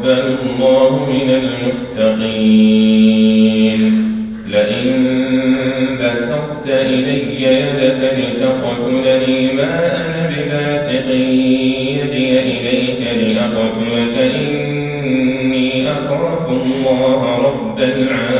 يتقبل الله من المتقين. لئن بسطت إلي يدك لتقتلني ما أنا بباسط يدي إليك لأقتلك إني أخاف الله رب العالمين.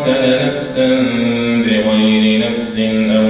قتل نفسا بغير نفس أو